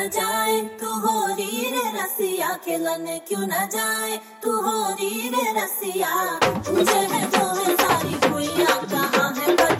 न जाए तू हो रीर रसिया खिलन क्यों न जाए तू हो रीर रसिया तुझे है जो है सारी गुइया कहाँ है पर